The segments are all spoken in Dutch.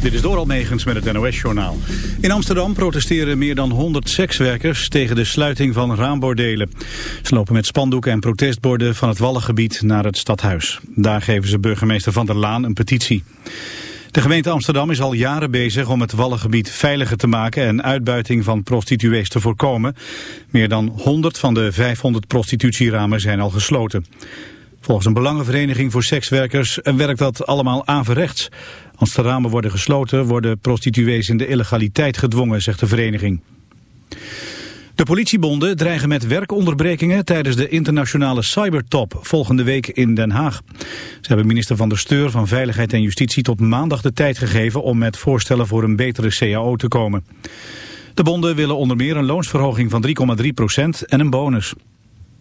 Dit is door Almegens met het NOS-journaal. In Amsterdam protesteren meer dan 100 sekswerkers tegen de sluiting van raambordelen. Ze lopen met spandoeken en protestborden van het Wallengebied naar het stadhuis. Daar geven ze burgemeester Van der Laan een petitie. De gemeente Amsterdam is al jaren bezig om het Wallengebied veiliger te maken en uitbuiting van prostituees te voorkomen. Meer dan 100 van de 500 prostitutieramen zijn al gesloten. Volgens een belangenvereniging voor sekswerkers werkt dat allemaal averechts. Als de ramen worden gesloten worden prostituees in de illegaliteit gedwongen, zegt de vereniging. De politiebonden dreigen met werkonderbrekingen tijdens de internationale cybertop volgende week in Den Haag. Ze hebben minister Van der Steur van Veiligheid en Justitie tot maandag de tijd gegeven om met voorstellen voor een betere CAO te komen. De bonden willen onder meer een loonsverhoging van 3,3% en een bonus.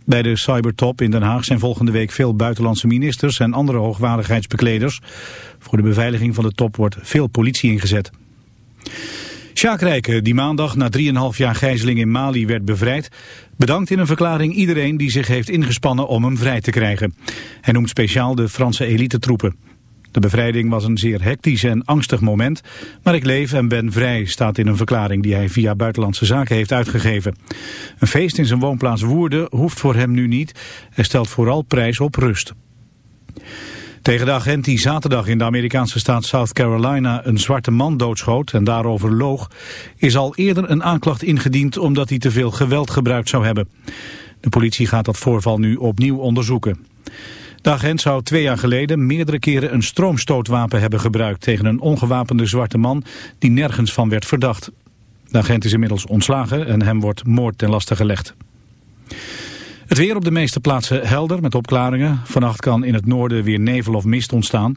Bij de cybertop in Den Haag zijn volgende week veel buitenlandse ministers en andere hoogwaardigheidsbekleders. Voor de beveiliging van de top wordt veel politie ingezet. Sjaak die maandag na 3,5 jaar gijzeling in Mali werd bevrijd, bedankt in een verklaring iedereen die zich heeft ingespannen om hem vrij te krijgen. Hij noemt speciaal de Franse elitetroepen. De bevrijding was een zeer hectisch en angstig moment, maar ik leef en ben vrij, staat in een verklaring die hij via Buitenlandse Zaken heeft uitgegeven. Een feest in zijn woonplaats Woerden hoeft voor hem nu niet, hij stelt vooral prijs op rust. Tegen de agent die zaterdag in de Amerikaanse staat South Carolina een zwarte man doodschoot en daarover loog, is al eerder een aanklacht ingediend omdat hij te veel geweld gebruikt zou hebben. De politie gaat dat voorval nu opnieuw onderzoeken. De agent zou twee jaar geleden meerdere keren een stroomstootwapen hebben gebruikt tegen een ongewapende zwarte man die nergens van werd verdacht. De agent is inmiddels ontslagen en hem wordt moord ten laste gelegd. Het weer op de meeste plaatsen helder met opklaringen. Vannacht kan in het noorden weer nevel of mist ontstaan.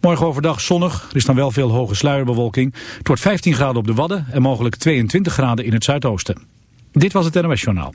Morgen overdag zonnig, er is dan wel veel hoge sluierbewolking. Het wordt 15 graden op de Wadden en mogelijk 22 graden in het zuidoosten. Dit was het NOS Journaal.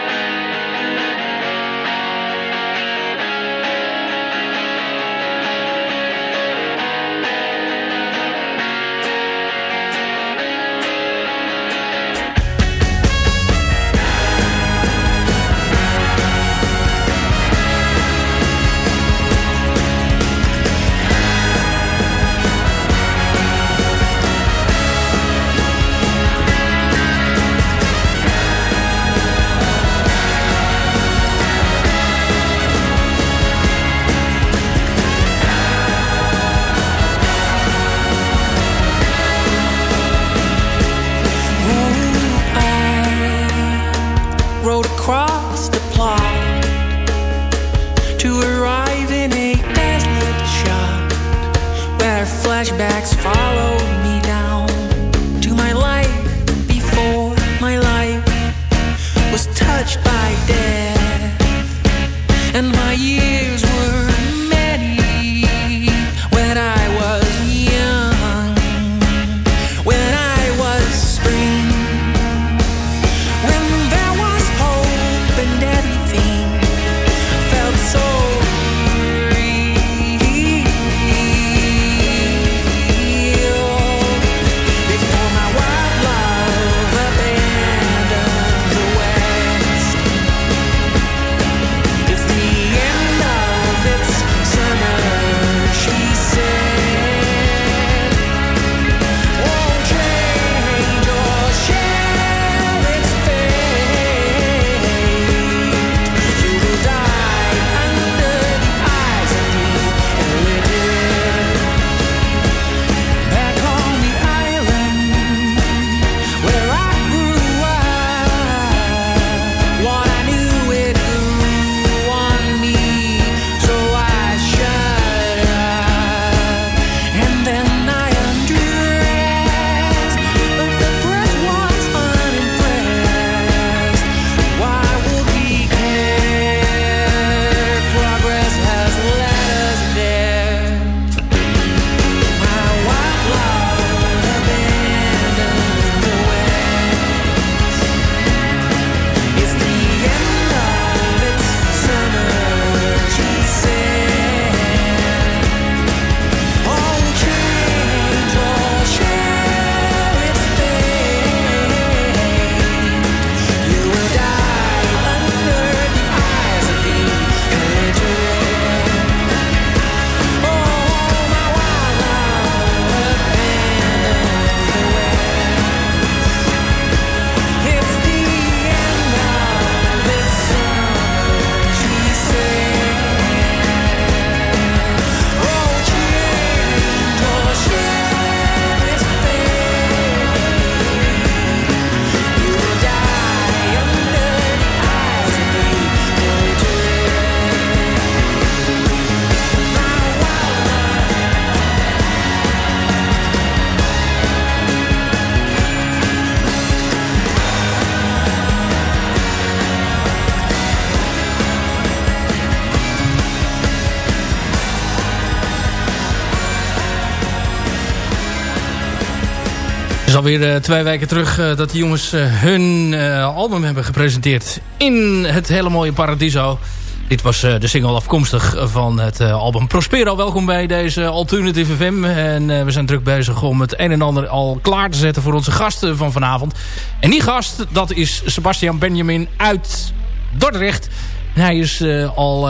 Alweer twee weken terug dat die jongens hun album hebben gepresenteerd in het hele mooie Paradiso. Dit was de single afkomstig van het album Prospero. Welkom bij deze Alternative FM. En we zijn druk bezig om het een en ander al klaar te zetten voor onze gasten van vanavond. En die gast, dat is Sebastian Benjamin uit Dordrecht. Hij is al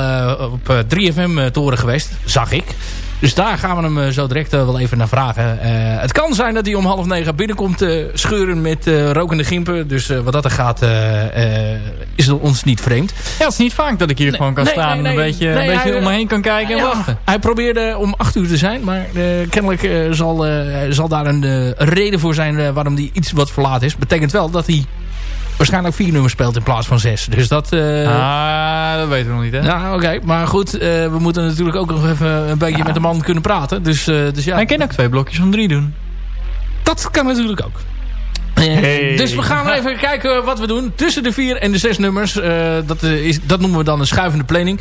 op 3FM toren geweest, zag ik. Dus daar gaan we hem eh, zo direct eh, wel even naar vragen. Eh, het kan zijn dat hij om half negen binnenkomt scheuren met rokende gimpen. Dus wat dat er gaat, is het ons niet vreemd. Ja, het is niet vaak dat ik hier gewoon kan staan en een beetje, een beetje om me heen kan kijken en wachten. Hij probeerde om acht uur te zijn, maar kennelijk zal, zal daar een reden voor zijn waarom hij iets wat verlaat is. Betekent wel dat hij waarschijnlijk vier nummers speelt in plaats van zes. Dus dat... Uh... Ah, dat weten we nog niet, hè? Ja, oké. Maar goed, uh, we moeten natuurlijk ook nog even een beetje met de man kunnen praten. Dus, uh, dus ja. Hij kan ook twee blokjes van drie doen. Dat kan natuurlijk ook. Hey. Dus we gaan even kijken wat we doen. Tussen de vier en de zes nummers. dat, is, dat noemen we dan een schuivende planning.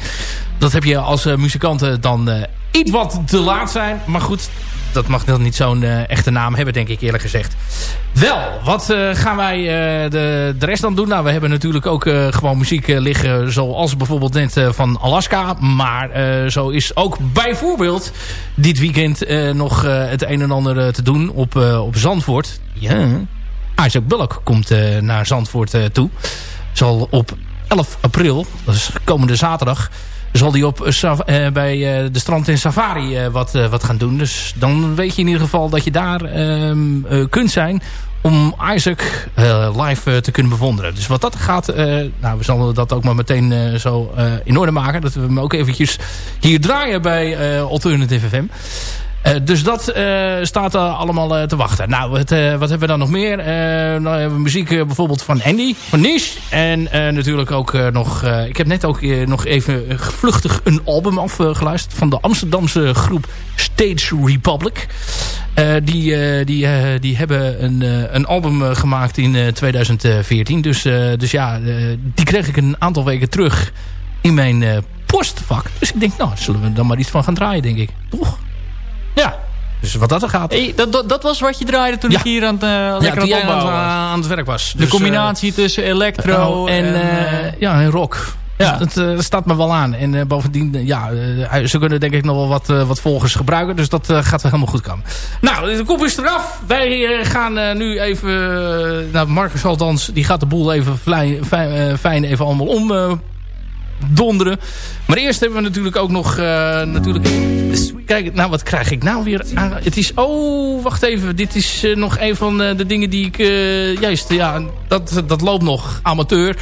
Dat heb je als muzikant dan iets wat te laat zijn. Maar goed, dat mag dan niet zo'n uh, echte naam hebben, denk ik eerlijk gezegd. Wel, wat uh, gaan wij uh, de, de rest dan doen? Nou, we hebben natuurlijk ook gewoon muziek liggen... zoals bijvoorbeeld net van Alaska. Maar zo is ook bijvoorbeeld dit weekend nog het een en ander te doen op, op Zandvoort. Ja, Isaac Bullock komt naar Zandvoort toe. Zal op 11 april, dat is komende zaterdag zal hij op, uh, bij uh, de strand in Safari wat, wat gaan doen. Dus dan weet je in ieder geval dat je daar ehm, kunt zijn om Isaac live te kunnen bewonderen. Dus wat dat gaat, nou, we zullen dat ook maar meteen zo in orde maken. Dat we hem ook eventjes hier draaien bij Alternative FM. Uh, dus dat uh, staat er allemaal uh, te wachten. Nou, wat, wat hebben we dan nog meer? nou hebben we muziek bijvoorbeeld van Andy, van Nish. En natuurlijk ook nog... ik heb net ook nog even vluchtig een album afgeluisterd... van de Amsterdamse groep Stage Republic. die, die, die hebben een, een album gemaakt in 2014. Dus, dus ja, die kreeg ik een aantal weken terug in mijn postvak. Dus ik denk, nou, zullen we dan maar iets van gaan draaien, denk ik. Toch? Ja. Dus wat dat er gaat. Hey, dat, dat, dat, was wat je draaide toen ik hier aan het, uh, ja, aan, het, aan, het werk was. De dus, combinatie uh, tussen electro en, en, uh, ja, en rock. Ja. Dat, dat staat me wel aan. En bovendien, ja, ze kunnen denk ik nog wel wat, wat volgers gebruiken. Dus dat gaat wel helemaal goed komen. Nou, de kop is eraf. Wij gaan nu even... nou, Marcus Aldans, die gaat de boel even fijn, fijn, fijn even allemaal om donderen. Maar eerst hebben we natuurlijk ook nog... Uh, natuurlijk, kijk, nou wat krijg ik nou weer aan? Het is... Oh, wacht even. Dit is uh, nog een van uh, de dingen die ik... juist, ja, dat, dat loopt nog. Amateur.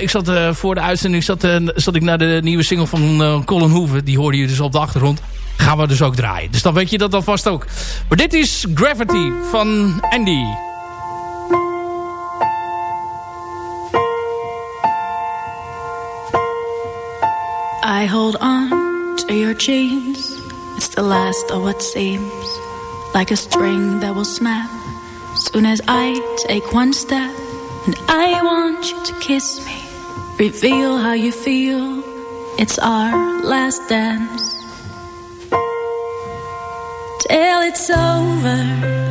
ik zat voor de uitzending... Zat, zat ik naar de nieuwe single van Colin Hoeven. Die hoorde je dus op de achtergrond. Gaan we dus ook draaien. Dus dan weet je dat alvast ook. Maar dit is Gravity van Andy. I hold on to your chains. It's the last of what seems like a string that will snap soon as I take one step. And I want you to kiss me, reveal how you feel. It's our last dance. Till it's over.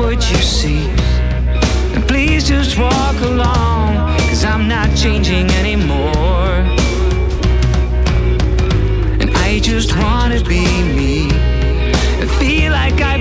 What you see, then please just walk along, cause I'm not changing anymore. And I just wanna be me and feel like I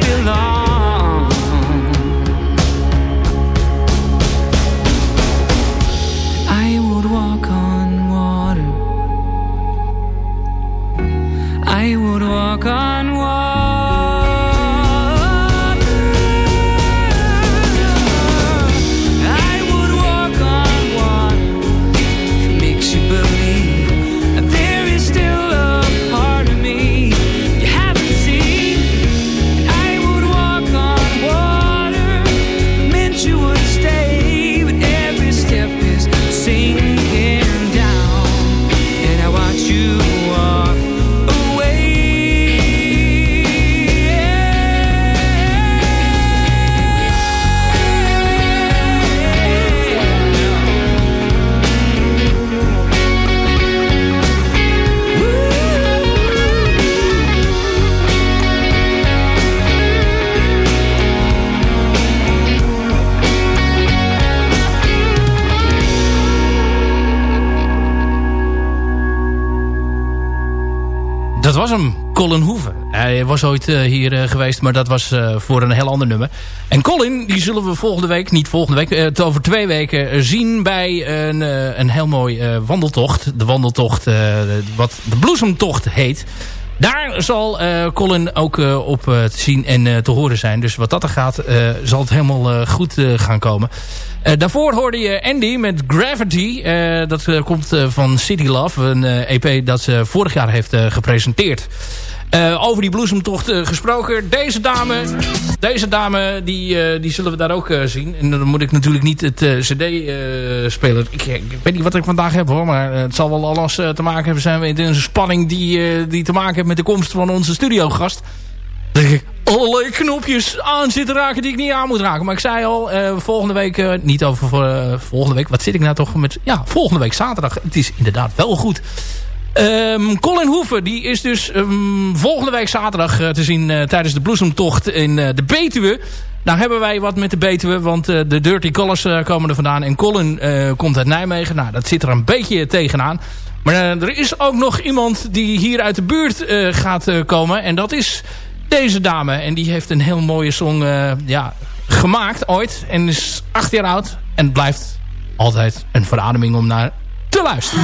Colin Hoeven. Hij was ooit uh, hier uh, geweest, maar dat was uh, voor een heel ander nummer. En Colin, die zullen we volgende week, niet volgende week, het over twee weken zien bij een, een heel mooi wandeltocht. De wandeltocht, wat de bloesemtocht heet. Daar zal Colin ook op te zien en te horen zijn. Dus wat dat er gaat, zal het helemaal goed gaan komen. Uh, daarvoor hoorde je Andy met Gravity. Uh, dat uh, komt van City Love. Een EP dat ze vorig jaar heeft gepresenteerd. Over die bloesemtocht gesproken. Deze dame, deze dame die, die zullen we daar ook zien. En dan moet ik natuurlijk niet het cd spelen. Ik, ik, weet niet wat ik vandaag heb hoor. Maar het zal wel alles te maken hebben. Zijn in een spanning die, die te maken heeft met de komst van onze studiogast. denk ik, allerlei knopjes aan zitten raken die ik niet aan moet raken. Maar ik zei al, volgende week, niet over volgende week. Wat zit ik nou toch met... Ja, volgende week zaterdag. Het is inderdaad wel goed. Um, Colin Hoeven, die is dus um, volgende week zaterdag te zien tijdens de bloesemtocht in de Betuwe. Nou hebben wij wat met de Betuwe, want de Dirty Colors komen er vandaan. En Colin komt uit Nijmegen. Nou, dat zit er een beetje tegenaan. Maar er is ook nog iemand die hier uit de buurt gaat komen. En dat is deze dame. En die heeft een heel mooie song ja, gemaakt ooit. En is acht jaar oud. En blijft altijd een verademing om naar te luisteren.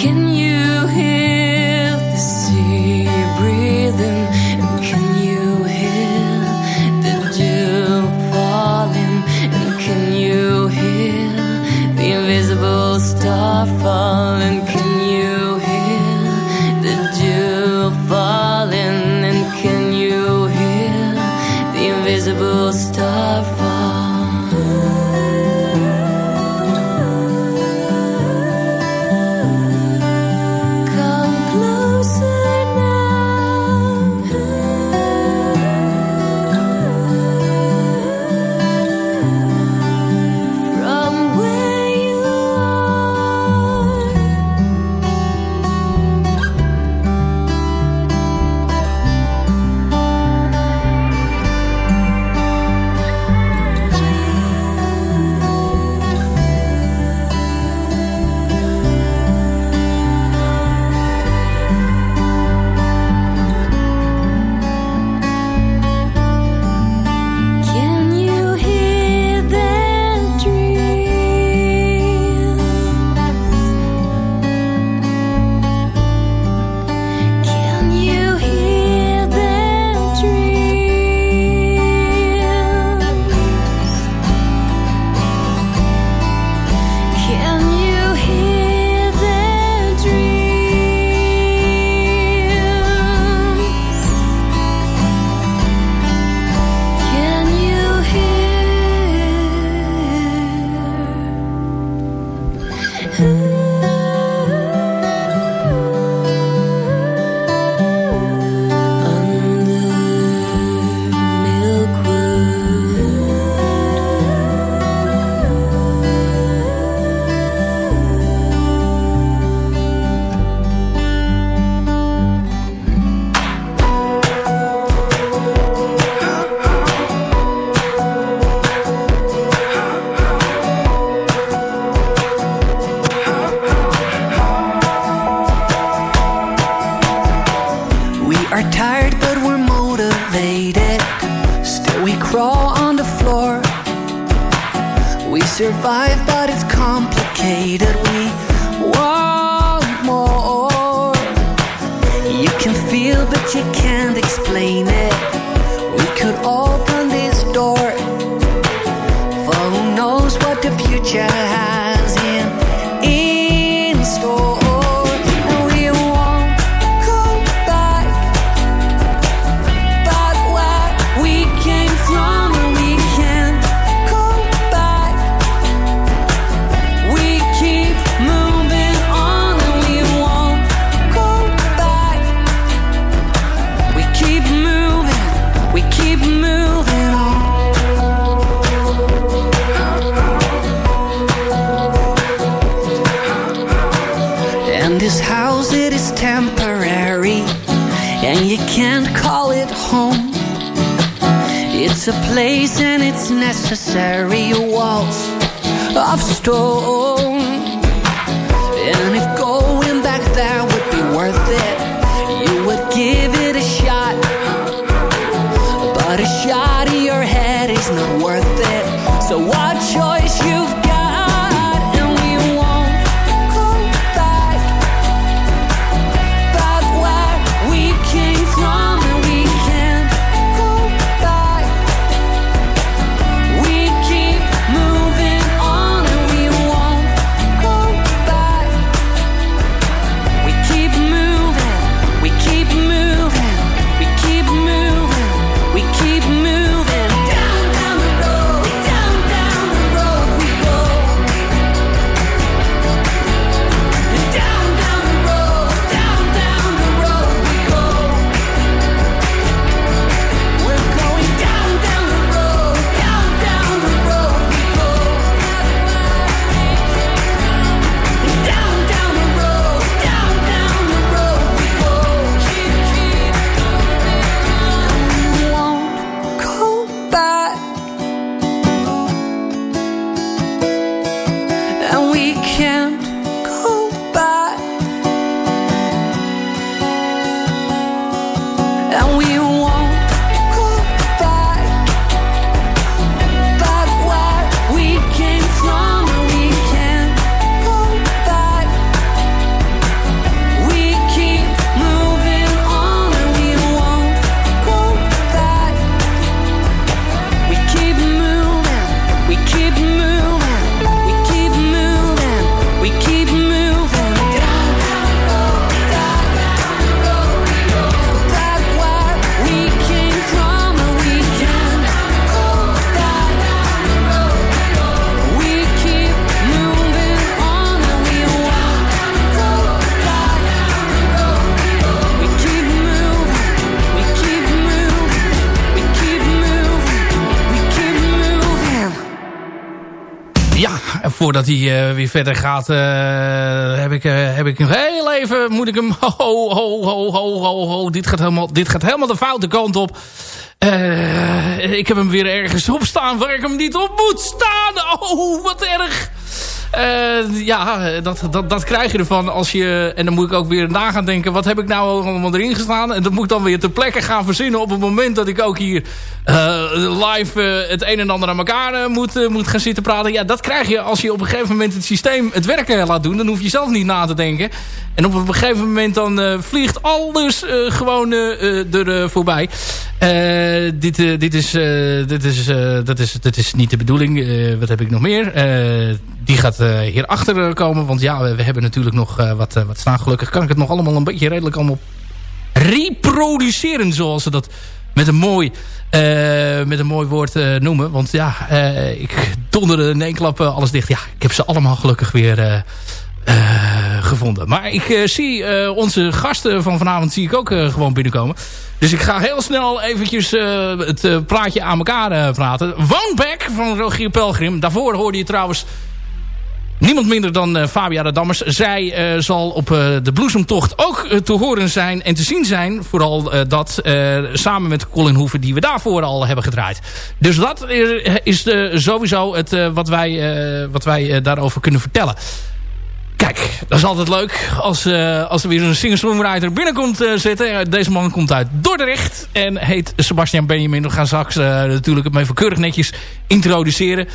So what en voordat hij weer verder gaat, heb, ik, heb ik nog heel even, moet ik hem, ho, ho, ho, ho, ho, ho, dit gaat helemaal, dit gaat helemaal de foute kant op. ik heb hem weer ergens op staan waar ik hem niet op moet staan. Oh, wat erg. Uh, ja, dat, dat, dat krijg je ervan als je... En dan moet ik ook weer na gaan denken... wat heb ik nou allemaal erin gestaan? En dat moet ik dan weer ter plekke gaan verzinnen... op het moment dat ik ook hier uh, live uh, het een en ander aan elkaar moet, moet gaan zitten praten. Ja, dat krijg je als je op een gegeven moment het systeem het werk laat doen. Dan hoef je zelf niet na te denken. En op een gegeven moment dan vliegt alles gewoon er voorbij. dit, dit, is, dit, is, dat, is, dat is niet de bedoeling. wat heb ik nog meer? die gaat hierachter komen. Want ja, we, hebben natuurlijk nog wat, wat staan. Gelukkig kan ik het nog allemaal een beetje redelijk allemaal reproduceren. Zoals ze dat met een mooi, met een mooi woord noemen. Want ja, ik donderde in één klap alles dicht. Ja, ik heb ze allemaal gelukkig weer gevonden. Maar ik zie onze gasten van vanavond zie ik ook gewoon binnenkomen. Dus ik ga heel snel eventjes het praatje aan elkaar praten. Woonback van Rogier Pelgrim. Daarvoor hoorde je trouwens Niemand minder dan uh, Fabia de Dammers. Zij uh, zal op uh, de bloesemtocht ook te horen zijn en te zien zijn. Vooral dat samen met Colin Hoeven die we daarvoor al hebben gedraaid. Dus dat is sowieso het, wat wij, wat wij daarover kunnen vertellen. Kijk, dat is altijd leuk als, uh, als er weer een singer-songwriter binnenkomt uh, zitten. Deze man komt uit Dordrecht en heet Sebastian Benjamin. We gaan straks natuurlijk hem even keurig netjes introduceren.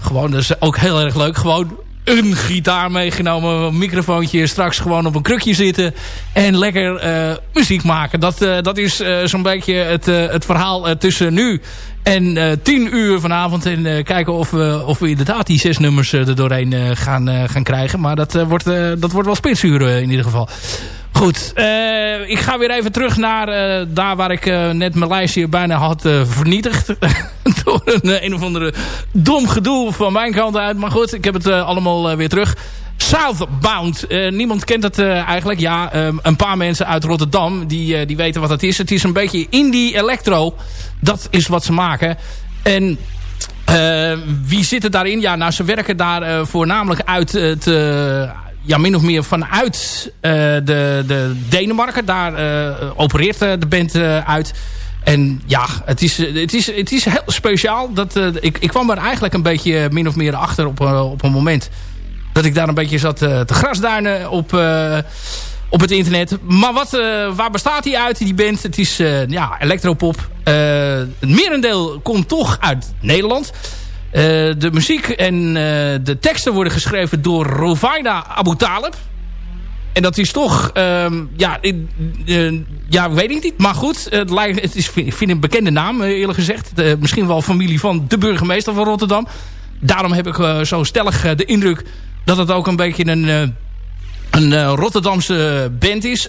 gewoon, dat is ook heel erg leuk. Gewoon een gitaar meegenomen, een microfoontje, straks gewoon op een krukje zitten en lekker uh, muziek maken. Dat, uh, dat is uh, zo'n beetje het, het verhaal tussen nu en tien uur vanavond. En kijken of we, of we inderdaad die zes nummers er doorheen gaan, gaan krijgen. Maar dat, wordt, dat wordt wel spitsuur in ieder geval. Goed, uh, ik ga weer even terug naar uh, daar waar ik uh, net mijn lijstje bijna had vernietigd. Door een een of andere dom gedoe van mijn kant uit. Maar goed, ik heb het allemaal weer terug. Southbound. niemand kent het eigenlijk. Ja, um, een paar mensen uit Rotterdam die, die weten wat het is. Het is een beetje indie electro. Dat is wat ze maken. En wie zit er daarin? Ja, nou, ze werken daar voornamelijk uit het ja, min of meer vanuit uh, de, de Denemarken. Daar uh, opereert uh, de band uit. En ja, het is, het is, het is heel speciaal. Dat, ik, ik kwam er eigenlijk een beetje min of meer achter op, op een moment... dat ik daar een beetje zat te grasduinen op, op het internet. Maar wat, waar bestaat die uit, die band? Het is ja, electropop. het merendeel komt toch uit Nederland... Uh, de muziek en uh, de teksten worden geschreven door Rovaida Abu Talib. En dat is toch, um, ja, uh, ja, weet ik niet. Maar goed, het, lijkt, het is, ik vind een bekende naam, eerlijk gezegd. misschien wel familie van de burgemeester van Rotterdam. Daarom heb ik zo stellig de indruk dat het ook een beetje een, een Rotterdamse band is.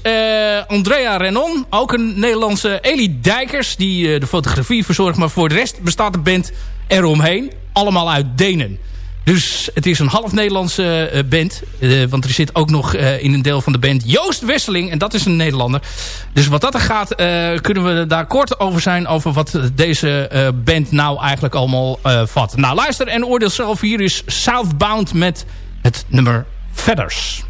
Andrea Renon, ook een Nederlandse. Elie Dijkers, die de fotografie verzorgt. Maar voor de rest bestaat de band eromheen allemaal uit Denen. Dus het is een half Nederlandse uh, band. Uh, want er zit ook nog uh, in een deel van de band Joost Wesseling. En dat is een Nederlander. Dus wat dat er gaat, kunnen we daar kort over zijn... over wat deze band nou eigenlijk allemaal vat. Nou, luister en oordeel zelf. Hier is Southbound met het nummer Feathers.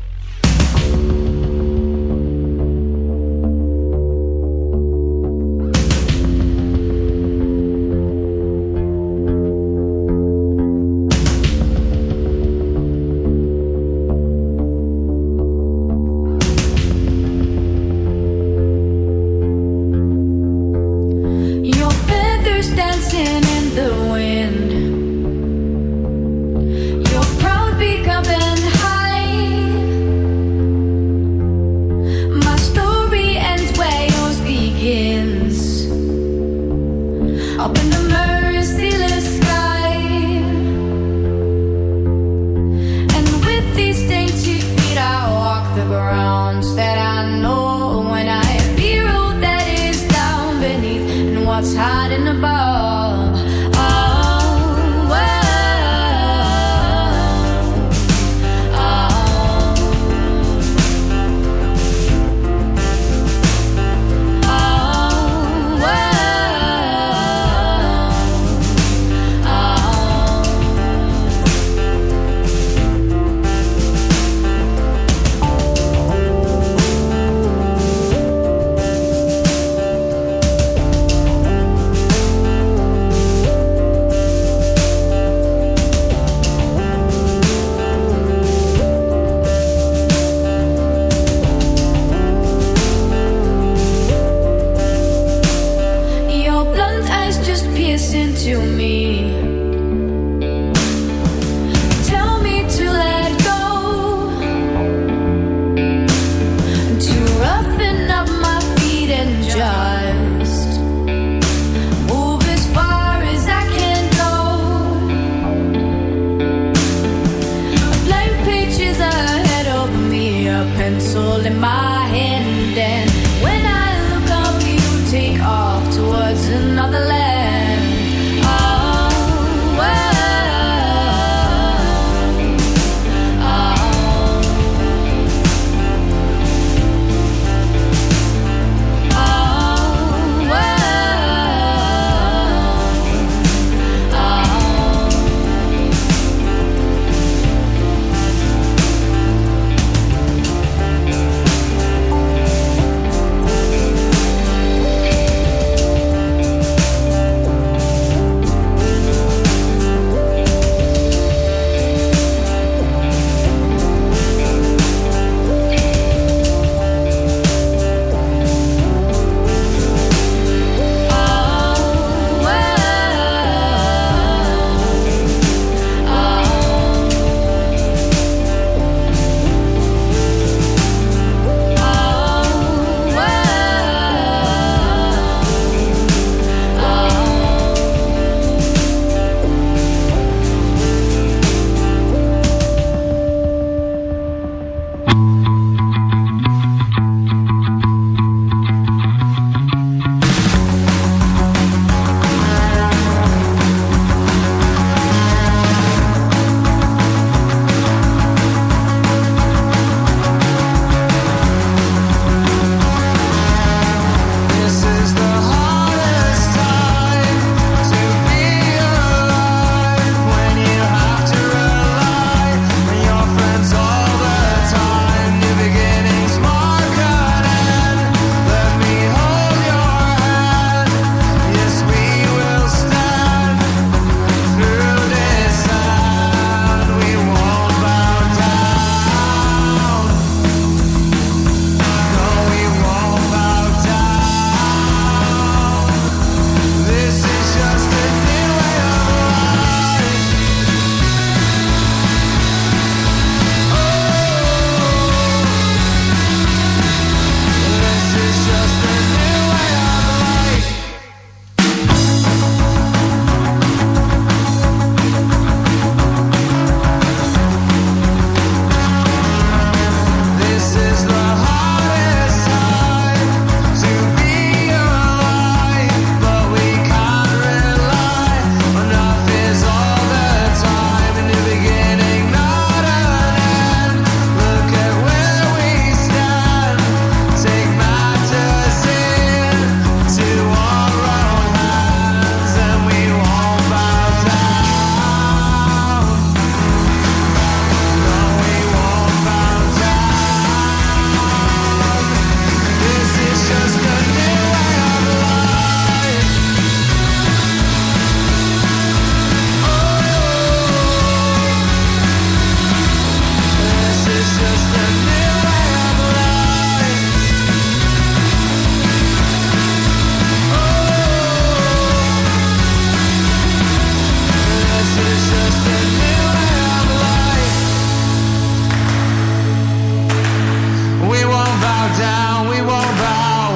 down, we won't bow.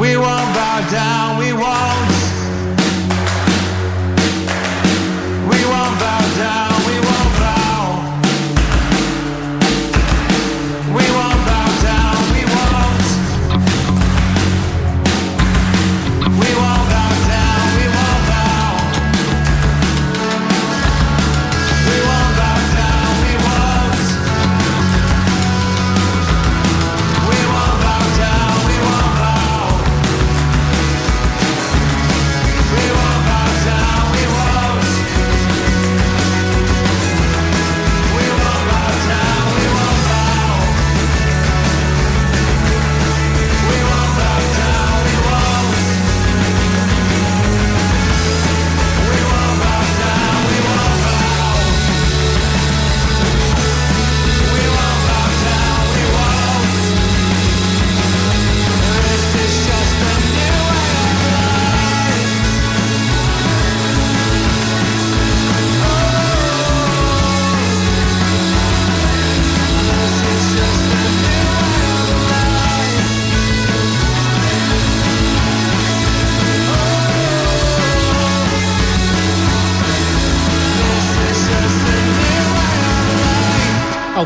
We won't bow down.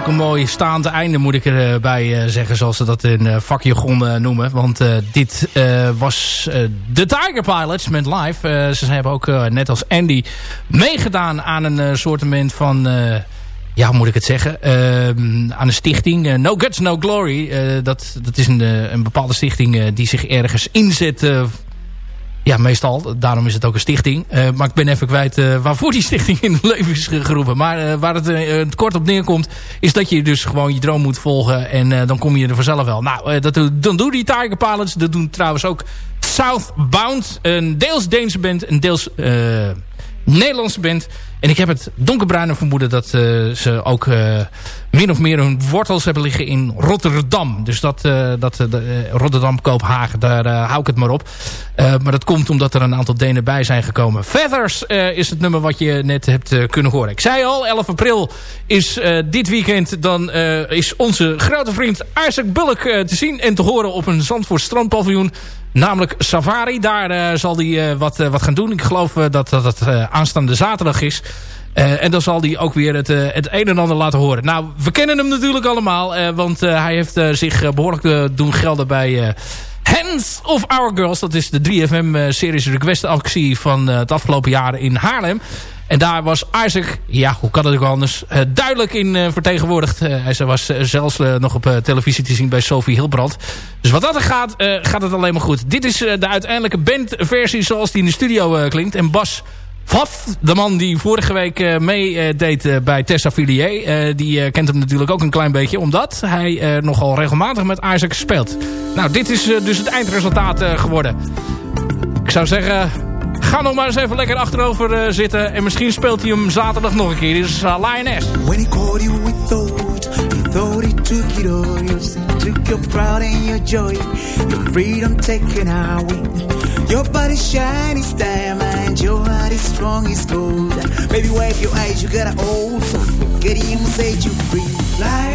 Ook een mooi staand einde moet ik erbij zeggen. Zoals ze dat in uh, vakjargon noemen. Want dit was de Tiger Pilots met live. ze hebben ook net als Andy meegedaan aan een soortement van... ja, hoe moet ik het zeggen? aan een stichting. no Guts, No Glory. dat, dat is een, een bepaalde stichting die zich ergens inzet ja, meestal. Daarom is het ook een stichting. Uh, maar ik ben even kwijt uh, waarvoor die stichting in het leven is geroepen. Maar uh, waar het, het, kort op neerkomt... is dat je dus gewoon je droom moet volgen. En dan kom je er vanzelf wel. Nou, dat, dan doen die Tiger Pilots. Dat doen trouwens ook Southbound. Een deels Deense band. Een deels Nederlandse band. En ik heb het donkerbruine vermoeden dat uh, ze ook uh, min of meer hun wortels hebben liggen in Rotterdam. Dus dat, uh, dat Rotterdam, Koophagen, daar hou ik het maar op. maar dat komt omdat er een aantal Denen bij zijn gekomen. Feathers is het nummer wat je net hebt kunnen horen. Ik zei al, 11 april is dit weekend. Dan is onze grote vriend Isaac Bullock te zien en te horen op een Zandvoort strandpaviljoen. Namelijk Safari. Daar zal hij wat, wat gaan doen. Ik geloof dat dat het aanstaande zaterdag is. En dan zal hij ook weer het, het een en ander laten horen. Nou, we kennen hem natuurlijk allemaal. want hij heeft zich behoorlijk doen gelden bij... Hands of Our Girls. Dat is de 3FM-series request actie van het afgelopen jaar in Haarlem. En daar was Isaac, ja, hoe kan het ook anders, duidelijk in vertegenwoordigd. Hij was zelfs nog op televisie te zien bij Sophie Hilbrand. Dus wat dat er gaat, gaat het alleen maar goed. Dit is de uiteindelijke bandversie zoals die in de studio klinkt. En Bas Vat, de man die vorige week meedeed bij Tessa Filier. die kent hem natuurlijk ook een klein beetje. Omdat hij nogal regelmatig met Isaac speelt. Nou, dit is dus het eindresultaat geworden. Ik zou zeggen, Ga nog maar eens even lekker achterover zitten. En misschien speelt hij hem zaterdag nog een keer. Dit is Lioness. When he called you with thought, he thought took it all. You took your and your joy. Your freedom taken. Your body shiny as diamond. Your heart is strong as gold. Baby, wipe your eyes, you got an old soul. Forget him, set you free. Lioness,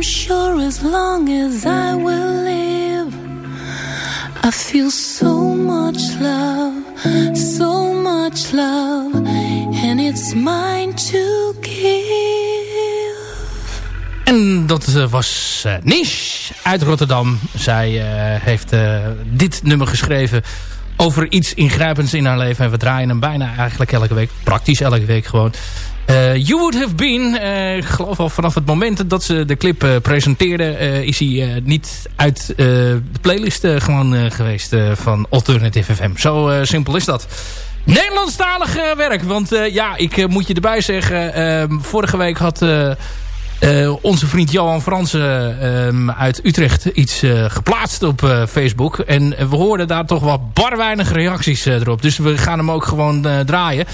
sure as long as I will live, I feel so much love, so much love, and it's mine to. En dat eh, was eh, Nish uit Rotterdam. Zij eh, heeft dit nummer geschreven over iets ingrijpends in haar leven. En we draaien hem bijna eigenlijk elke week. Praktisch elke week gewoon. Eh, you Would Have Been. eh, ik geloof al vanaf het moment dat ze de clip eh, presenteerde... eh, is hij niet uit de playlist gewoon geweest van Alternative FM. Zo simpel is dat. Nederlandstalig werk. Want ja, ik moet je erbij zeggen... vorige week had... eh, onze vriend Johan Fransen ehm, uit Utrecht iets eh, geplaatst op eh, Facebook. En we hoorden daar toch wat bar weinig reacties erop. Dus we gaan hem ook gewoon draaien.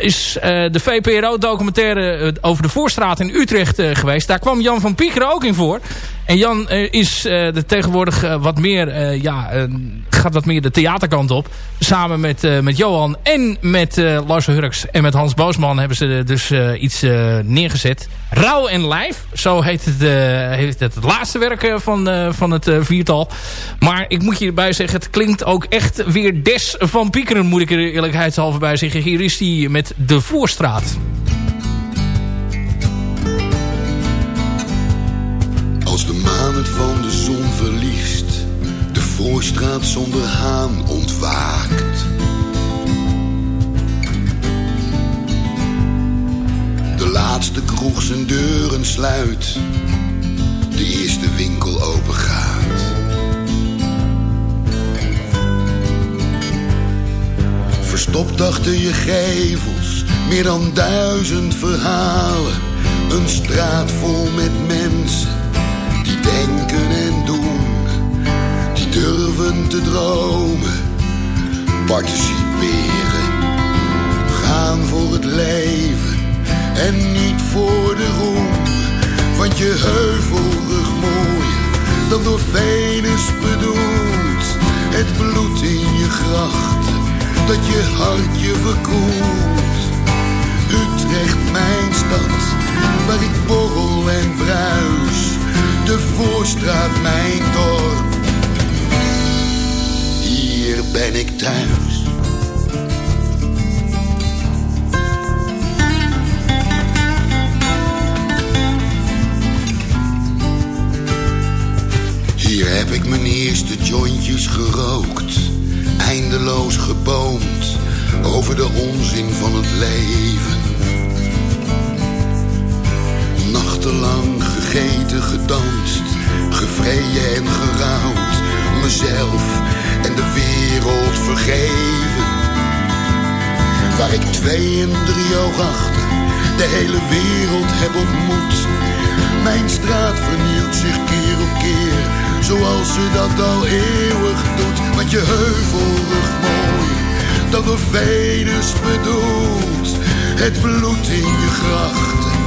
Is de VPRO-documentaire over de Voorstraat in Utrecht geweest. Daar kwam Jan van Piekeren ook in voor. En Jan is de tegenwoordig wat meer, ja, eh, gaat wat meer de theaterkant op. Samen met, met Johan en met Lars Hurks en met Hans Boosman hebben ze dus iets neergezet. Rauw en Lijf, zo heet het, eh, heet het, het laatste werk eh, van, eh, van het viertal. Maar ik moet je erbij zeggen, het klinkt ook echt weer des van Piekeren, moet ik er eerlijkheidshalve bij zeggen. Hier is hij met De Voorstraat. Als de maan het van de zon verliest, de voorstraat zonder haan ontwaakt. De laatste kroeg zijn deuren sluit, de eerste winkel open gaat. Verstopt achter je gevels, meer dan duizend verhalen Een straat vol met mensen die denken en doen, die durven te dromen, participeren, gaan voor het leven en niet voor de roem. Want je heuvelrug mooier dan door Venus bedoeld. Het bloed in je grachten, dat je hart je verkoelt. Utrecht, mijn stad, waar ik borrel en bruis. De Voorstraat, mijn dorp. Hier ben ik thuis. Heb ik mijn eerste jointjes gerookt, eindeloos geboomd over de onzin van het leven. Nachtenlang gegeten, gedanst, gevreden en gerouwd, mezelf en de wereld vergeven. Waar ik twee en drie oog achter de hele wereld heb ontmoet. Mijn straat vernielt zich keer op keer, zoals ze dat al eeuwig doet. Want je heuvelrug mooi, dat door Venus bedoelt. Het bloed in je grachten,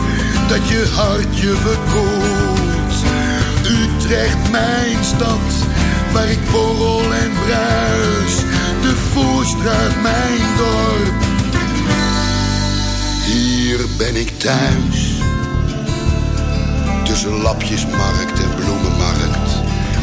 dat je hart je verkoelt. Utrecht, mijn stad, waar ik borrel en bruis. De Voorstraat, mijn dorp. Hier ben ik thuis. Tussen lapjesmarkt en bloemenmarkt.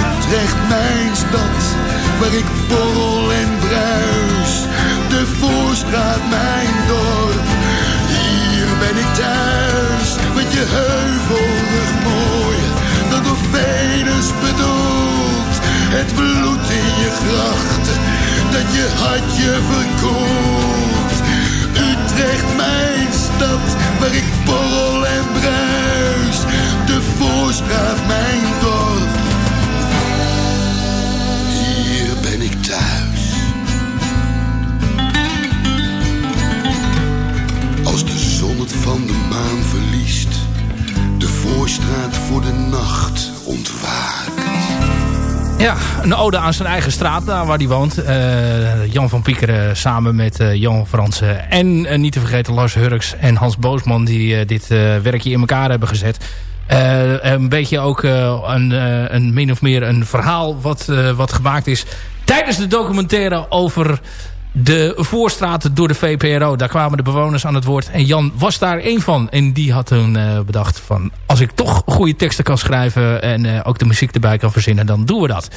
Utrecht, mijn stad, waar ik borrel en bruis. De Voorstraat, mijn dorp, hier ben ik thuis. Met je heuvelrug mooi, dat door Venus bedoelt. Het bloed in je grachten, dat je hart je verkoelt. Utrecht, mijn stad, waar ik borrel en bruis. De Voorstraat, mijn dorp. Van de maan verliest, de Voorstraat voor de nacht ontwaakt. Ja, een ode aan zijn eigen straat, daar waar hij woont. Eh, Jan van Piekeren samen met uh, Jan Fransen. En niet te vergeten Lars Hurks en Hans Boosman... die dit werkje in elkaar hebben gezet. een beetje ook een, een min of meer een verhaal wat, wat gemaakt is... tijdens de documentaire over de voorstraat door de VPRO. Daar kwamen de bewoners aan het woord. En Jan was daar één van. En die had toen uh, bedacht van... als ik toch goede teksten kan schrijven... en uh, ook de muziek erbij kan verzinnen... dan doen we dat.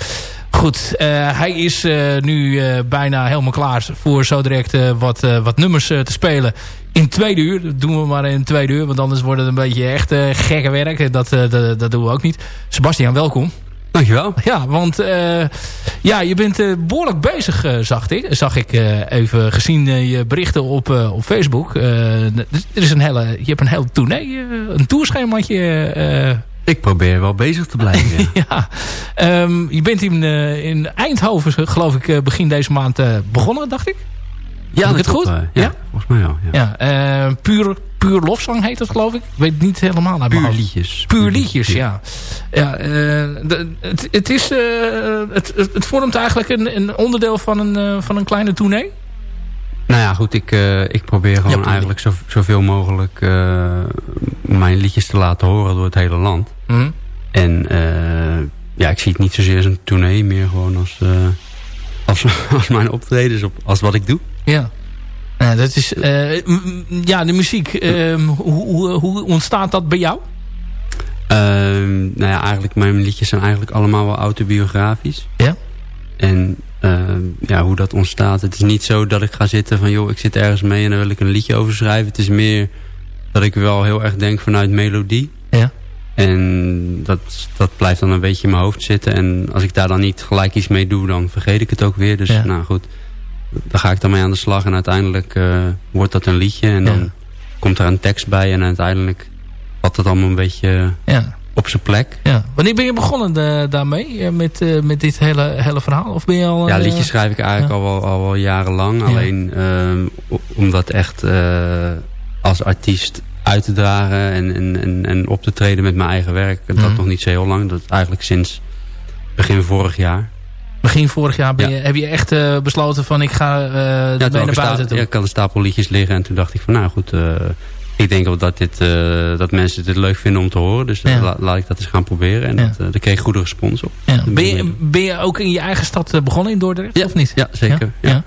Goed, uh, hij is nu bijna helemaal klaar... voor zo direct wat, wat nummers te spelen... In tweede uur, dat doen we maar in tweede uur. Want anders wordt het een beetje echt gekke werk. Dat, dat, dat doen we ook niet. Sebastian, welkom. Dankjewel. Ja, want uh, ja, je bent uh, behoorlijk bezig, uh, zag ik. Zag ik even gezien je berichten op, op Facebook. er is een hele, je hebt een hele tournee, een tourschemaatje. ik probeer wel bezig te blijven. Ja. ja. Um, je bent in, in Eindhoven, geloof ik, begin deze maand begonnen, dacht ik. Ja, ik het goed? ja, ja, volgens mij wel. Ja. ja puur Puur Lofzang heet het geloof ik. Ik weet het niet helemaal naar Puur liedjes. Puur liedjes, ja. ja uh, de, het, het, is, uh, het, het, vormt eigenlijk een, een onderdeel van een, uh, van een kleine tournee. Nou ja, goed. Ik, ik probeer gewoon ja, eigenlijk zo, zoveel mogelijk mijn liedjes te laten horen door het hele land. Mm -hmm. En ja, ik zie het niet zozeer als een tournee. Meer gewoon als, als, als mijn optredens, op, als wat ik doe. Ja. Uh, dat is, uh, ja, de muziek. Uh, hoe, hoe, hoe, ontstaat dat bij jou? Ehm, nou ja, eigenlijk mijn liedjes zijn eigenlijk allemaal wel autobiografisch. Ja? En ehm, ja, hoe dat ontstaat. Het is niet zo dat ik ga zitten van... joh, ik zit ergens mee en dan wil ik een liedje over schrijven. Het is meer dat ik wel heel erg denk vanuit melodie. Ja. En dat, dat blijft dan een beetje in mijn hoofd zitten. En als ik daar dan niet gelijk iets mee doe, dan vergeet ik het ook weer. Dus nou goed, daar ga ik dan mee aan de slag. En uiteindelijk wordt dat een liedje. En dan komt er een tekst bij. En uiteindelijk valt het allemaal een beetje ja. op zijn plek. Ja. Wanneer ben je begonnen daarmee? Met, met dit hele, hele verhaal? Of ben je al, ja, liedjes schrijf ik eigenlijk al, wel, al wel jarenlang. Alleen um, om dat echt als artiest uit te dragen en, en, en, en, op te treden met mijn eigen werk. Dat mm. nog niet zo heel lang. Dat eigenlijk sinds begin vorig jaar. Begin vorig jaar ben je, heb je echt uh, besloten van ik ga uh, ja, naar buiten toe? Ja, ik had een stapel liedjes liggen en toen dacht ik van nou goed... Uh, ik denk wel dat, dit, dat mensen dit leuk vinden om te horen. Dus ja. laat ik dat eens gaan proberen. En dat, daar kreeg ik goede respons op. Ben, je, ben je ook in je eigen stad begonnen in Dordrecht? Of niet? Ja, zeker. Ja.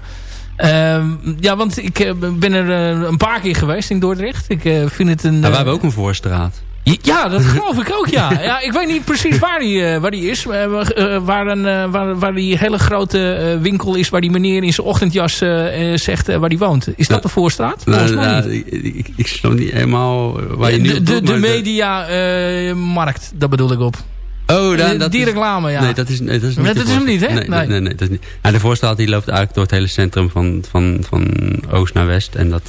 Uh, ja, want ik eh, ben er uh, een paar keer geweest in Dordrecht. Ik uh, vind het een... Nou, wij hebben ook een voorstraat. Ja, dat geloof ik ook, ja. ja. Ik weet niet precies waar die, waar die is. waar, een, waar, waar die hele grote winkel is... waar die meneer in zijn ochtendjas zegt waar die woont. Is dat de voorstraat? Nou, nou, ik, ik, ik snap niet helemaal waar je nu De, de, de mediamarkt, dat bedoel ik op. Oh, dan, dat die reclame, ja. Nee, dat is, nee, dat is niet, dat is hem niet hè? Nee, nee. nee, nee dat is niet. Nou, de voorstraat die loopt eigenlijk door het hele centrum van, van, van oost naar west. En dat,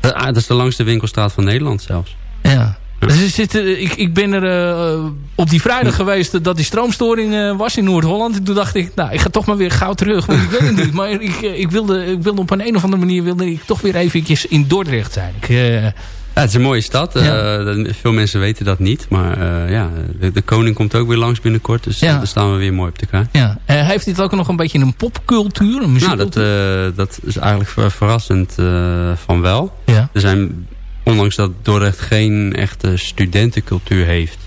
dat, ah, dat, is de langste winkelstraat van Nederland zelfs. Ja. Zit, ik, ik ben er uh, op die vrijdag geweest dat die stroomstoring uh, was in Noord-Holland. En toen dacht ik, nou, ik ga toch maar weer gauw terug. Want ik weet het niet. Maar ik, ik, wilde, ik wilde op een, een of andere manier wilde ik toch weer eventjes in Dordrecht zijn. Ik, ja, het is een mooie stad. Uh, veel mensen weten dat niet. Maar uh, ja, de, de, koning komt ook weer langs binnenkort. Dus ja. daar staan we weer mooi op de kaart. Ja. Uh, heeft dit ook nog een beetje een popcultuur? Een nou, dat, dat is eigenlijk verrassend van wel. Ja. Er zijn, ondanks dat Dordrecht geen echte studentencultuur heeft.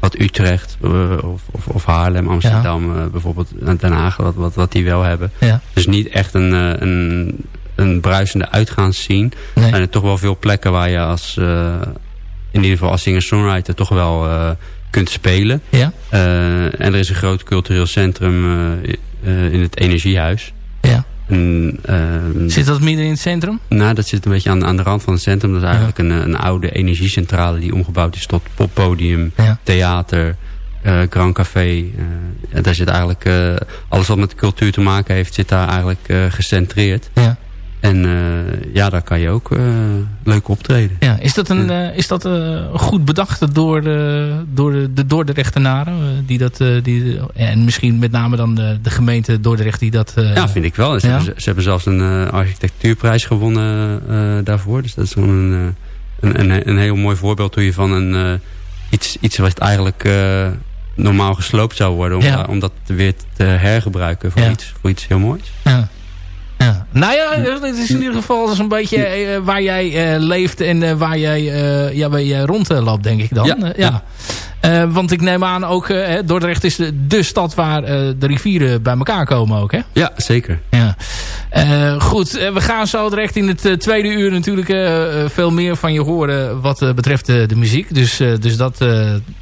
Wat Utrecht of, of, of Haarlem, Amsterdam bijvoorbeeld, Den Haag, wat, wat, wat die wel hebben. Ja. Dus niet echt een, een een bruisende uitgaansscene. Nee. zijn er toch wel veel plekken waar je als, uh, in ieder geval als singer-songwriter toch wel uh, kunt spelen. Ja. Uh, en er is een groot cultureel centrum in het Energiehuis. Ja. En, zit dat midden in het centrum? Nou, dat zit een beetje aan, aan de rand van het centrum. Dat is eigenlijk een, een oude energiecentrale die omgebouwd is tot poppodium, ja. theater, uh, Grand Café. Uh, daar zit eigenlijk alles wat met cultuur te maken heeft, zit daar eigenlijk gecentreerd. Ja. En uh, ja, daar kan je ook uh, leuk optreden. Ja, is dat, een, uh, is dat goed bedacht door de, door de, de Dordrechtenaren? die dat, die, en misschien met name dan de, de gemeente Dordrecht die dat... ja, vind ik wel. Ze, hebben, ze, hebben, zelfs een architectuurprijs gewonnen daarvoor. Dus dat is gewoon een, een, een, een, heel mooi voorbeeld hoe je van een, iets, iets wat eigenlijk normaal gesloopt zou worden... om, ja. om dat weer te hergebruiken voor, iets, voor iets heel moois. Ja. Ja. Nou ja, het is in ieder geval een beetje uh, waar jij uh, leeft en uh, waar jij, ja, waar jij rondloopt, denk ik dan. Ja, ja. want ik neem aan ook, Dordrecht is de, de stad waar de rivieren bij elkaar komen ook, hè? Ja, zeker. Ja. goed, we gaan zo direct in het tweede uur natuurlijk veel meer van je horen wat betreft de muziek. Dus, dus, dat,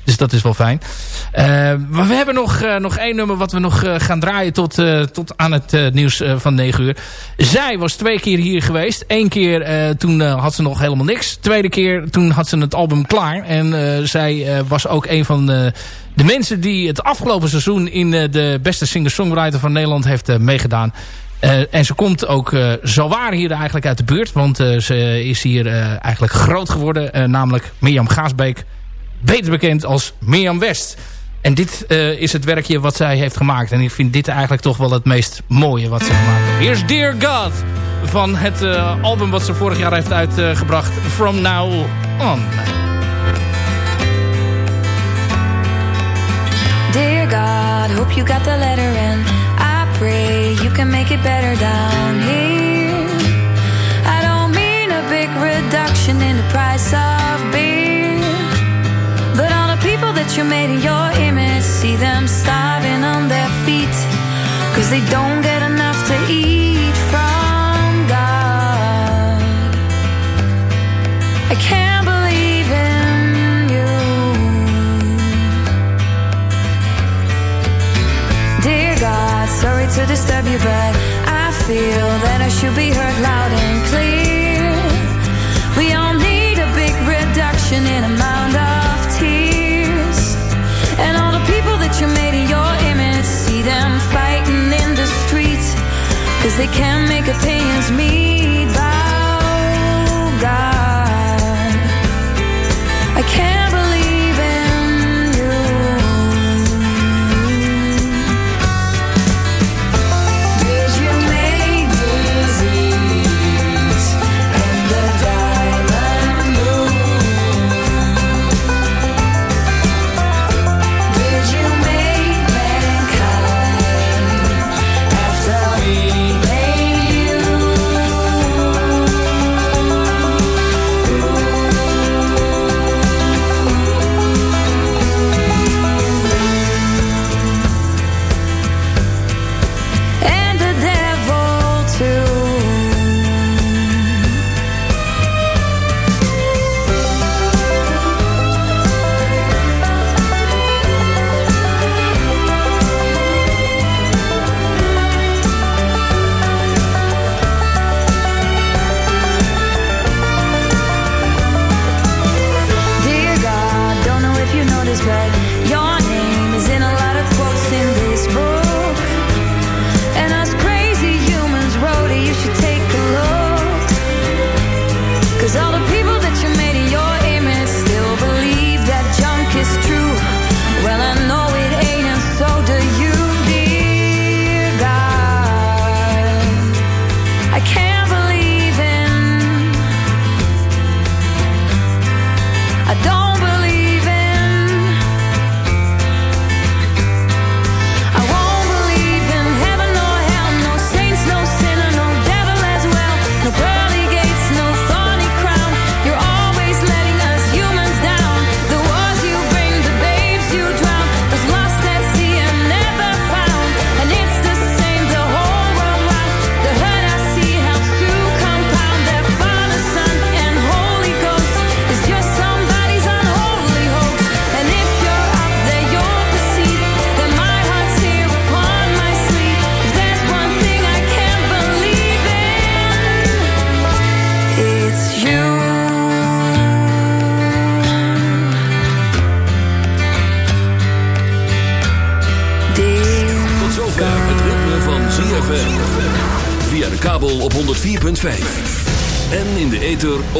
dus dat is wel fijn. maar we hebben nog, nog één nummer wat we nog gaan draaien tot, tot aan het nieuws van 9 uur. Zij was twee keer hier geweest. Eén keer uh, toen uh, had ze nog helemaal niks. Tweede keer toen had ze het album klaar. En uh, zij was ook een van de, de mensen die het afgelopen seizoen... in de beste singer-songwriter van Nederland heeft meegedaan. en ze komt ook zo waar hier eigenlijk uit de buurt. Want ze is hier eigenlijk groot geworden. namelijk Mirjam Gaasbeek. Beter bekend als Mirjam West. En dit uh, is het werkje wat zij heeft gemaakt. En ik vind dit eigenlijk toch wel het meest mooie wat ze gemaakt heeft. Hier is Dear God van het uh, album wat ze vorig jaar heeft uitgebracht. From Now On. Dear God, hope you got the letter in. I pray you can make it better down here. I don't mean a big reduction in the price of beer. You made in your image. see them starving on their feet. Cause they don't get enough to eat from God. I can't believe in you. Dear God, sorry to disturb you but I feel that I should be heard loud and clear Cause they can't make opinions meet